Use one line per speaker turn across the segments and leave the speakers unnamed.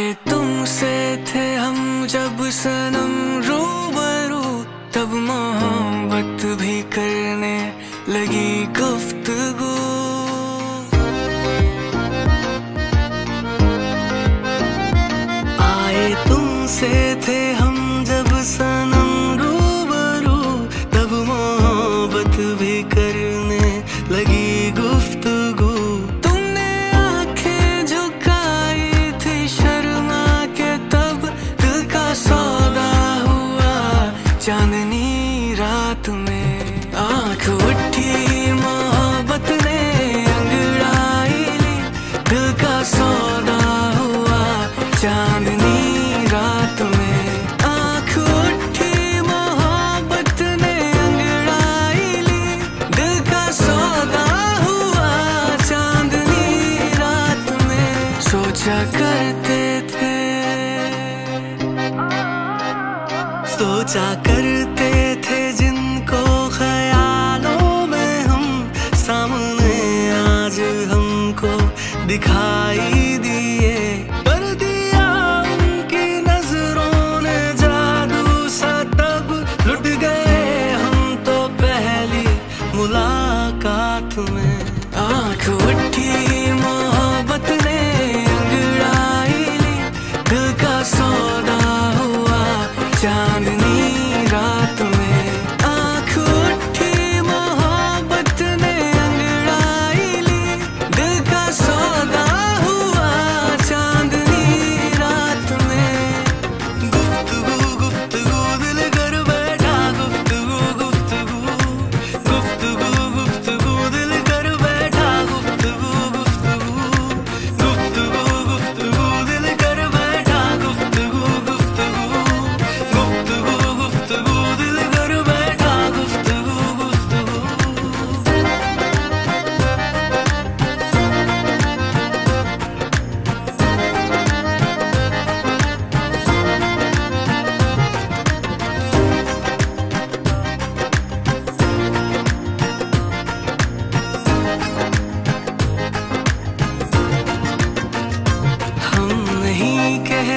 आए तुमसे थे हम जब सनम रूबरू, तब मोहब्बत भी करने लगी गुफ्तगू। आए तुमसे थे रात में। आँख उठी, मोहब्बत ने अंगड़ाई ली। दिल का सौदा हुआ चांदनी रात में। आँख उठी, मोहब्बत ने अंगड़ाई ली। दिल का सौदा हुआ चांदनी रात में। सोचा करते थे। सोचा करते दिखाई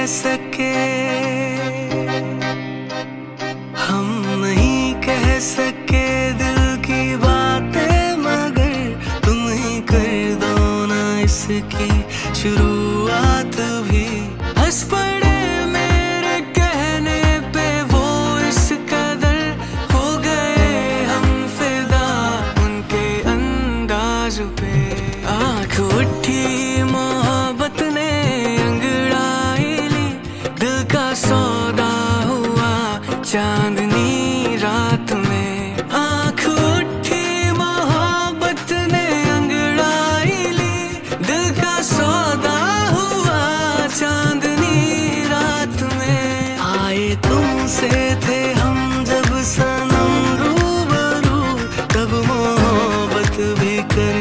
सके हम नहीं कह सके दिल की बातें, मगर तुम ही कर दो ना इसकी शुरुआत भी। हंस पड़े मेरे कहने पे, वो इस कदर हो गए हम फिदा उनके अंदाज पे। आँख उठी का सौदा हुआ चांदनी रात में। आँख उठी, मोहब्बत ने अंगड़ाई ली। दिल का सौदा हुआ चांदनी रात में। आए तुमसे थे हम जब सनम रूबरू, तब मोहब्बत भी कर